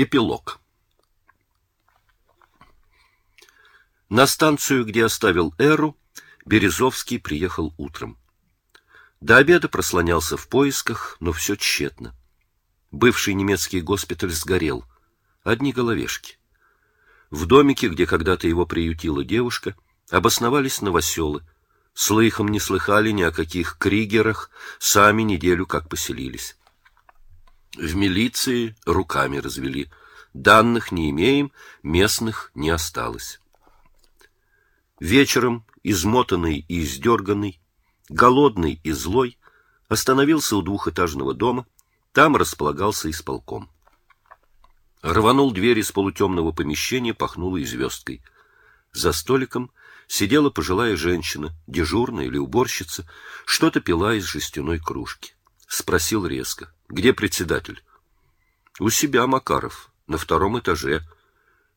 Эпилог. На станцию, где оставил Эру, Березовский приехал утром. До обеда прослонялся в поисках, но все тщетно. Бывший немецкий госпиталь сгорел. Одни головешки. В домике, где когда-то его приютила девушка, обосновались новоселы. Слыхом не слыхали ни о каких кригерах, сами неделю как поселились. В милиции руками развели. Данных не имеем, местных не осталось. Вечером, измотанный и издерганный, голодный и злой, остановился у двухэтажного дома, там располагался исполком. Рванул дверь из полутемного помещения, пахнуло и звездкой. За столиком сидела пожилая женщина, дежурная или уборщица, что-то пила из жестяной кружки. Спросил резко, где председатель? У себя Макаров, на втором этаже.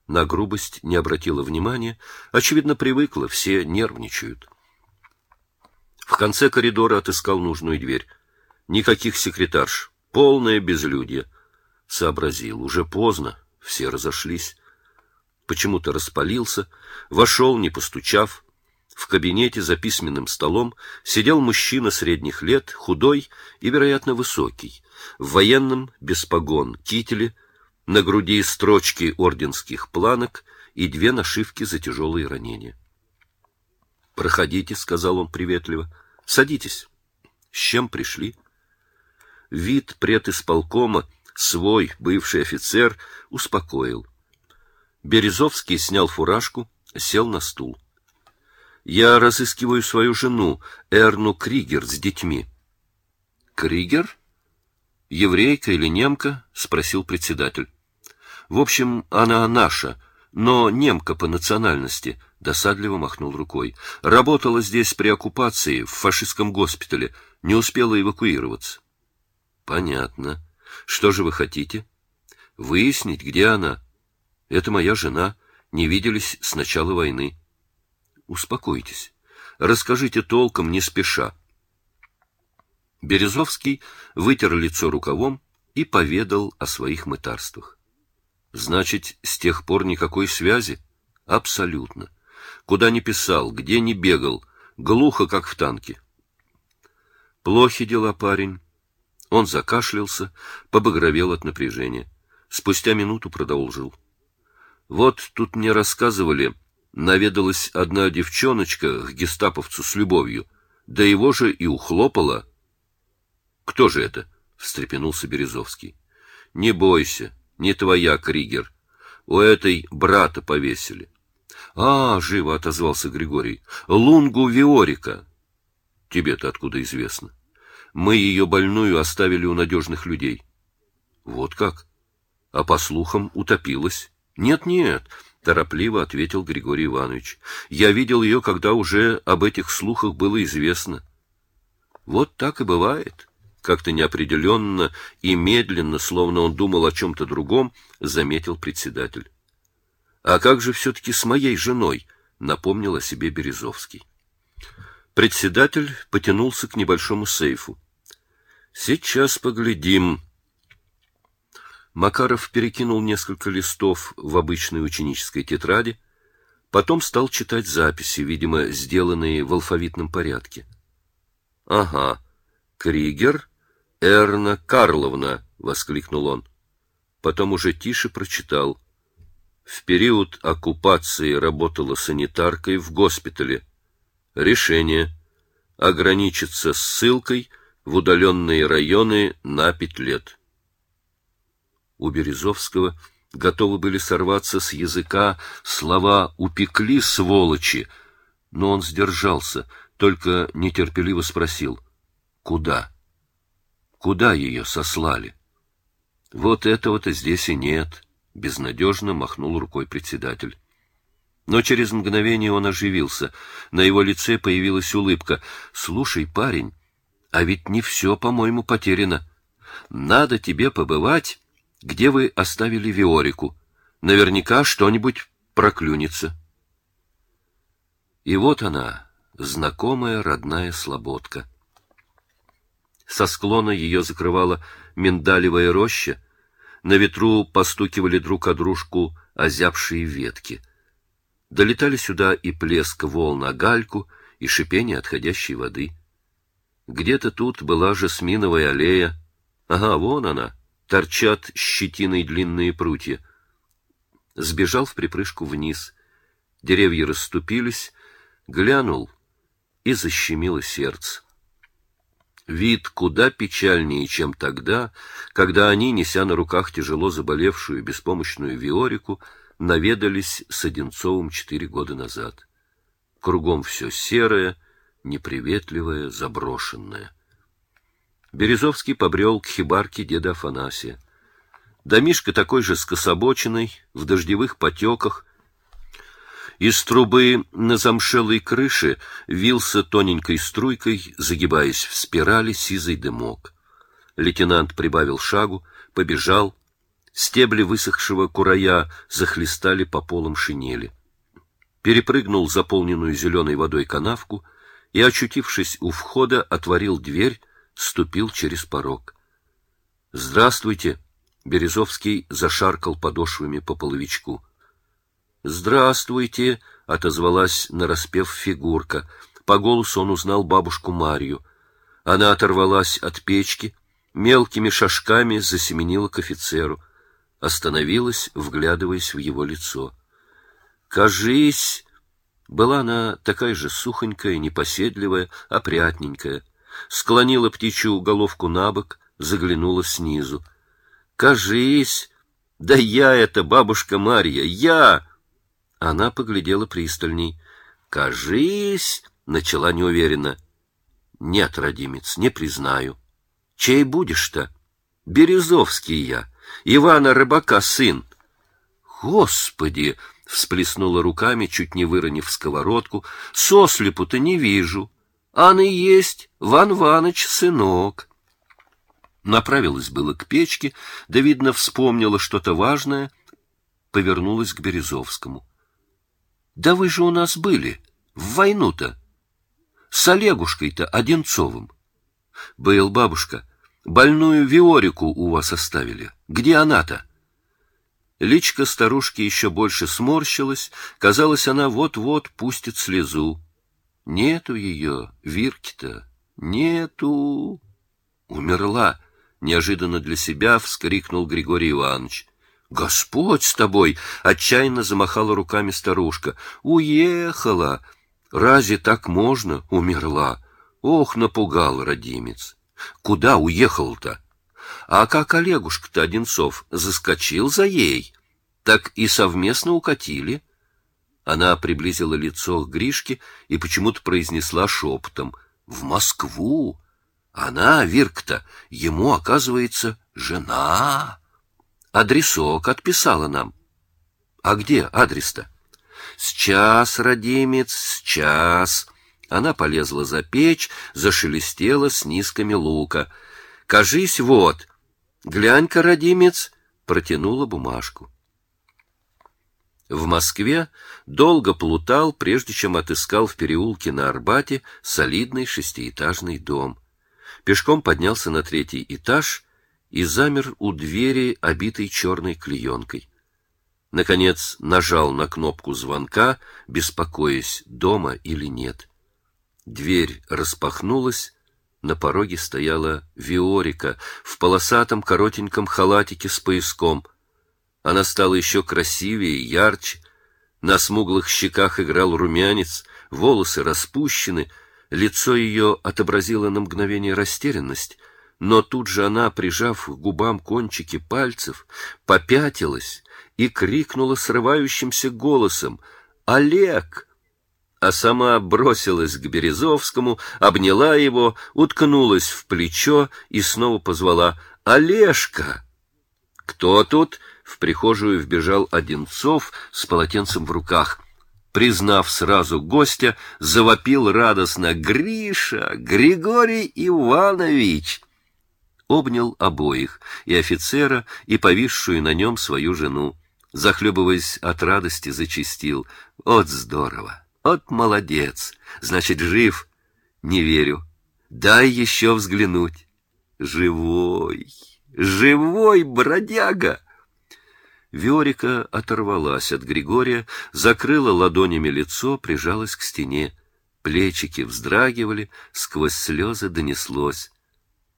На грубость не обратила внимания, очевидно, привыкла, все нервничают. В конце коридора отыскал нужную дверь. Никаких секретарш, полное безлюдье. Сообразил, уже поздно, все разошлись. Почему-то распалился, вошел, не постучав. В кабинете за письменным столом сидел мужчина средних лет, худой и, вероятно, высокий, в военном, без погон, кителе, на груди строчки орденских планок и две нашивки за тяжелые ранения. «Проходите», — сказал он приветливо, — «садитесь». «С чем пришли?» Вид предисполкома свой бывший офицер успокоил. Березовский снял фуражку, сел на стул. Я разыскиваю свою жену, Эрну Кригер, с детьми. Кригер? Еврейка или немка? спросил председатель. В общем, она наша, но немка по национальности, досадливо махнул рукой. Работала здесь при оккупации в фашистском госпитале, не успела эвакуироваться. Понятно. Что же вы хотите? Выяснить, где она. Это моя жена. Не виделись с начала войны. Успокойтесь. Расскажите толком, не спеша. Березовский вытер лицо рукавом и поведал о своих мытарствах. Значит, с тех пор никакой связи? Абсолютно. Куда ни писал, где ни бегал, глухо, как в танке. Плохи дела, парень. Он закашлялся, побагровел от напряжения. Спустя минуту продолжил. Вот тут мне рассказывали, наведалась одна девчоночка к гестаповцу с любовью, да его же и ухлопала. Кто же это? встрепенулся Березовский. Не бойся, не твоя, Кригер. У этой брата повесили. А, живо отозвался Григорий. Лунгу Виорика. Тебе-то откуда известно? Мы ее больную оставили у надежных людей. Вот как? А по слухам утопилась. Нет-нет, торопливо ответил Григорий Иванович. Я видел ее, когда уже об этих слухах было известно. Вот так и бывает. Как-то неопределенно и медленно, словно он думал о чем то другом, заметил председатель. А как же все таки с моей женой, напомнил о себе Березовский. Председатель потянулся к небольшому сейфу. Сейчас поглядим. Макаров перекинул несколько листов в обычной ученической тетради, потом стал читать записи, видимо, сделанные в алфавитном порядке. Ага. Кригер Эрна Карловна, воскликнул он. Потом уже тише прочитал: в период оккупации работала санитаркой в госпитале. Решение ограничиться ссылкой в удаленные районы на пять лет. У Березовского готовы были сорваться с языка слова «упекли, сволочи», но он сдержался, только нетерпеливо спросил «Куда? Куда ее сослали?» «Вот этого-то здесь и нет», — безнадежно махнул рукой председатель. Но через мгновение он оживился. На его лице появилась улыбка. «Слушай, парень, а ведь не все, по-моему, потеряно. Надо тебе побывать где вы оставили Виорику. Наверняка что-нибудь проклюнется. И вот она, знакомая родная слободка. Со склона ее закрывала миндалевая роща, На ветру постукивали друг о дружку озябшие ветки. Долетали сюда и плеск волн о гальку, и шипение отходящей воды. Где-то тут была жасминовая аллея. Ага, вон она, торчат щетиной длинные прутья. Сбежал в припрыжку вниз. Деревья расступились, глянул, и защемило сердце. Вид куда печальнее, чем тогда, когда они, неся на руках тяжело заболевшую беспомощную Виорику, наведались с Одинцовым четыре года назад. Кругом все серое, неприветливое, заброшенное. Березовский побрел к хибарке деда Афанасия. Домишка такой же скособоченный, в дождевых потеках, из трубы на замшелой крыше вился тоненькой струйкой, загибаясь в спирали, сизый дымок. Лейтенант прибавил шагу, побежал. Стебли высохшего курая захлестали по полам шинели. Перепрыгнул заполненную зеленой водой канавку и, очутившись у входа, отворил дверь, ступил через порог. «Здравствуйте!» — Березовский зашаркал подошвами по половичку. «Здравствуйте!» — отозвалась нараспев фигурка. По голосу он узнал бабушку Марью. Она оторвалась от печки, мелкими шажками засеменила к офицеру. Остановилась, вглядываясь в его лицо. «Кажись!» Была она такая же сухонькая, непоседливая, опрятненькая. Склонила птичью головку на бок, заглянула снизу. «Кажись! Да я это, бабушка Марья, я!» Она поглядела пристальней. «Кажись!» — начала неуверенно. «Нет, родимец, не признаю. Чей будешь-то? Березовский я, Ивана Рыбака сын». «Господи!» — всплеснула руками, чуть не выронив сковородку. «Сослепу-то не вижу. Ан и есть Ван Ваныч сынок». Направилась было к печке, да, видно, вспомнила что-то важное, повернулась к Березовскому. Да вы же у нас были, в войну-то. С Олегушкой-то Одинцовым. Был, бабушка. Больную Виорику у вас оставили. Где она-то? Личка старушки еще больше сморщилась. Казалось, она вот-вот пустит слезу. Нету ее, Вирки-то, нету. Умерла. Неожиданно для себя вскрикнул Григорий Иванович. Господь с тобой! Отчаянно замахала руками старушка. Уехала! Разве так можно? Умерла. Ох, напугал родимец. Куда уехал-то? А как Олегушка-то Одинцов заскочил за ей, так и совместно укатили. Она приблизила лицо к Гришке и почему-то произнесла шепотом. В Москву! Она, Вирк-то, ему, оказывается, жена. Адресок отписала нам. А где адрес-то? Сейчас, родимец, сейчас. Она полезла за печь, зашелестела с низками лука. Кажись, вот. Глянь-ка, родимец, протянула бумажку. В Москве долго плутал, прежде чем отыскал в переулке на Арбате солидный шестиэтажный дом. Пешком поднялся на третий этаж и замер у двери, обитой черной клеенкой. Наконец нажал на кнопку звонка, беспокоясь, дома или нет. Дверь распахнулась, на пороге стояла Виорика в полосатом коротеньком халатике с пояском. Она стала еще красивее, ярче, на смуглых щеках играл румянец, волосы распущены, лицо ее отобразило на мгновение растерянность — но тут же она, прижав к губам кончики пальцев, попятилась и крикнула срывающимся голосом «Олег!» а сама бросилась к Березовскому, обняла его, уткнулась в плечо и снова позвала «Олежка!» «Кто тут?» — в прихожую вбежал Одинцов с полотенцем в руках. Признав сразу гостя, завопил радостно «Гриша! Григорий Иванович!» Обнял обоих, и офицера, и повисшую на нем свою жену. Захлебываясь от радости, зачистил. «От здорово! От молодец! Значит, жив? Не верю. Дай еще взглянуть. Живой, Живой бродяга!» Виорика оторвалась от Григория, закрыла ладонями лицо, прижалась к стене. Плечики вздрагивали, сквозь слезы донеслось.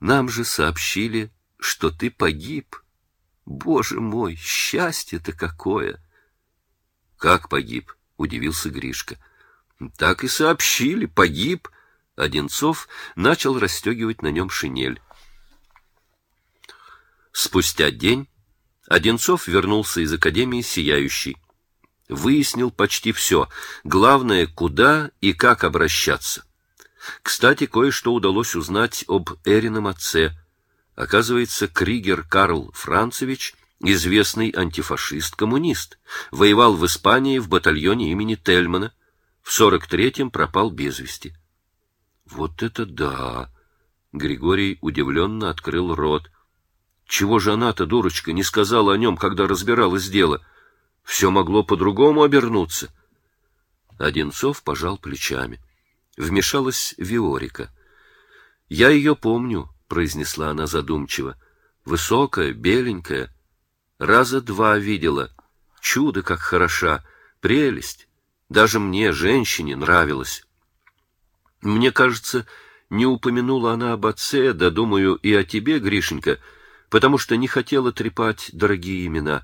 «Нам же сообщили, что ты погиб. Боже мой, счастье-то какое!» «Как погиб?» — удивился Гришка. «Так и сообщили, погиб». Одинцов начал расстегивать на нем шинель. Спустя день Одинцов вернулся из академии сияющий. Выяснил почти все. Главное, куда и как обращаться. Кстати, кое-что удалось узнать об Эрином отце. Оказывается, Кригер Карл Францевич — известный антифашист-коммунист, воевал в Испании в батальоне имени Тельмана, в 43-м пропал без вести. Вот это да! Григорий удивленно открыл рот. Чего же она-то, дурочка, не сказала о нем, когда разбиралась дело? Все могло по-другому обернуться. Одинцов пожал плечами. Вмешалась Виорика. — Я ее помню, — произнесла она задумчиво. Высокая, беленькая. Раза два видела. Чудо, как хороша. Прелесть. Даже мне, женщине, нравилось. Мне кажется, не упомянула она об отце, да, думаю, и о тебе, Гришенька, — потому что не хотела трепать дорогие имена,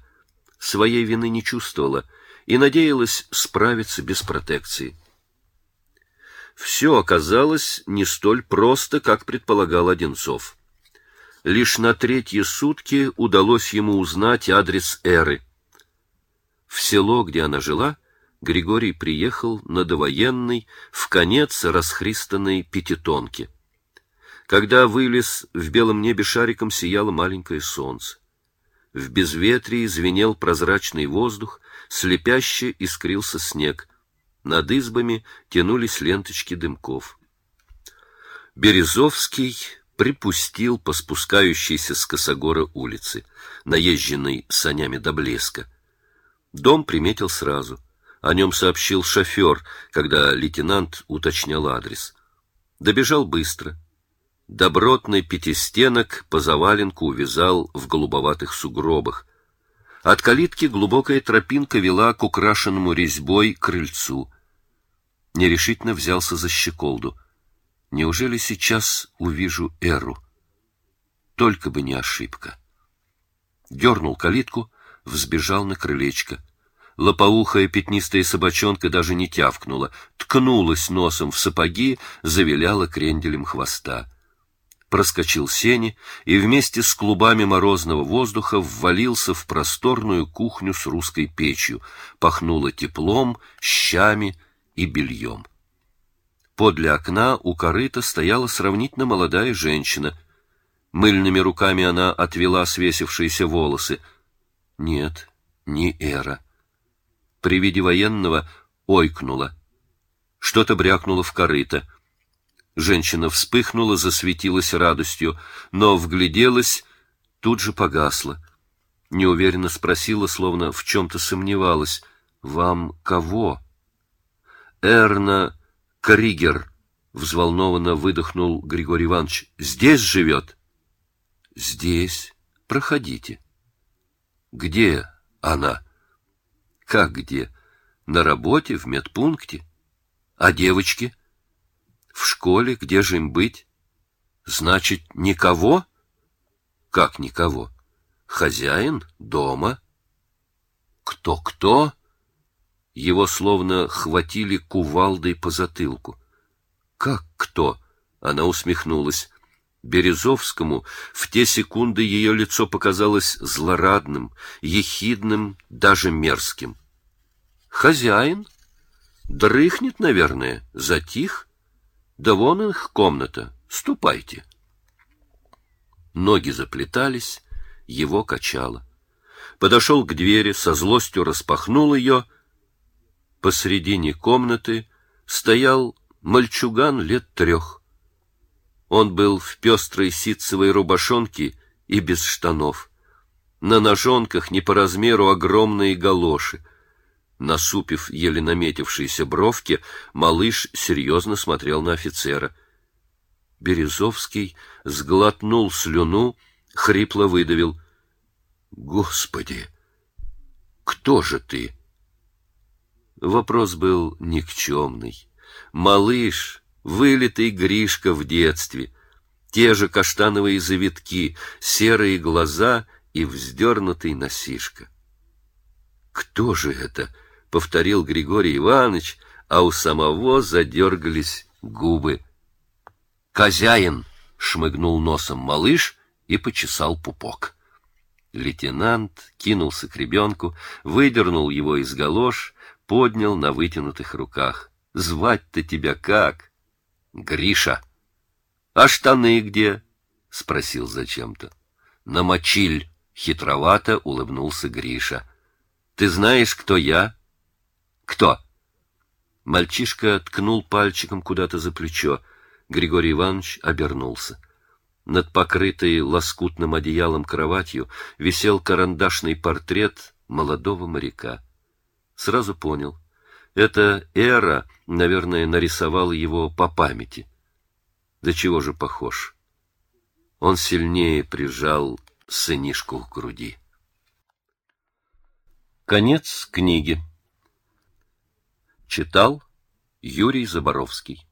своей вины не чувствовала и надеялась справиться без протекции. Все оказалось не столь просто, как предполагал Одинцов. Лишь на третьи сутки удалось ему узнать адрес Эры. В село, где она жила, Григорий приехал на довоенной, в конец расхристанной пятитонке. Когда вылез, в белом небе шариком сияло маленькое солнце. В безветрии звенел прозрачный воздух, слепяще искрился снег. Над избами тянулись ленточки дымков. Березовский припустил по спускающейся с косогора улице, наезженной санями до блеска. Дом приметил сразу. О нем сообщил шофер, когда лейтенант уточнял адрес. Добежал быстро — Добротный пятистенок по заваленку увязал в голубоватых сугробах. От калитки глубокая тропинка вела к украшенному резьбой крыльцу. Нерешительно взялся за щеколду. Неужели сейчас увижу Эру? Только бы не ошибка. Дернул калитку, взбежал на крылечко. Лопоухая пятнистая собачонка даже не тявкнула, ткнулась носом в сапоги, завиляла кренделем хвоста проскочил сени и вместе с клубами морозного воздуха ввалился в просторную кухню с русской печью, пахнуло теплом, щами и бельем. Подле окна у корыта стояла сравнительно молодая женщина. Мыльными руками она отвела свесившиеся волосы. Нет, не Эра. При виде военного ойкнула. Что-то брякнуло в корыто — Женщина вспыхнула, засветилась радостью, но вгляделась, тут же погасла. Неуверенно спросила, словно в чем-то сомневалась. «Вам кого?» «Эрна Кригер», — взволнованно выдохнул Григорий Иванович. «Здесь живет?» «Здесь. Проходите». «Где она?» «Как где? На работе, в медпункте? А девочки?» В школе, где же им быть? Значит, никого? Как никого? Хозяин дома. Кто-кто? Его словно хватили кувалдой по затылку. Как кто? Она усмехнулась. Березовскому в те секунды ее лицо показалось злорадным, ехидным, даже мерзким. Хозяин? Дрыхнет, наверное, затих. Да вон их комната. Ступайте. Ноги заплетались, его качало. Подошел к двери, со злостью распахнул ее. Посредине комнаты стоял мальчуган лет трех. Он был в пестрой ситцевой рубашонке и без штанов. На ножонках не по размеру огромные галоши. Насупив еле наметившиеся бровки, малыш серьезно смотрел на офицера. Березовский сглотнул слюну, хрипло выдавил. «Господи, кто же ты?» Вопрос был никчемный. Малыш, вылитый Гришка в детстве, те же каштановые завитки, серые глаза и вздернутый носишка. «Кто же это?» — повторил Григорий Иванович, а у самого задергались губы. «Хозяин!» — шмыгнул носом малыш и почесал пупок. Лейтенант кинулся к ребенку, выдернул его из галош, поднял на вытянутых руках. «Звать-то тебя как?» «Гриша». «А штаны где?» — спросил зачем-то. «Намочиль», — хитровато улыбнулся Гриша. «Ты знаешь, кто я?» «Кто?» Мальчишка ткнул пальчиком куда-то за плечо. Григорий Иванович обернулся. Над покрытой лоскутным одеялом кроватью висел карандашный портрет молодого моряка. Сразу понял. Это Эра, наверное, нарисовала его по памяти. Да чего же похож? Он сильнее прижал сынишку к груди. Конец книги. Читал Юрий Заборовский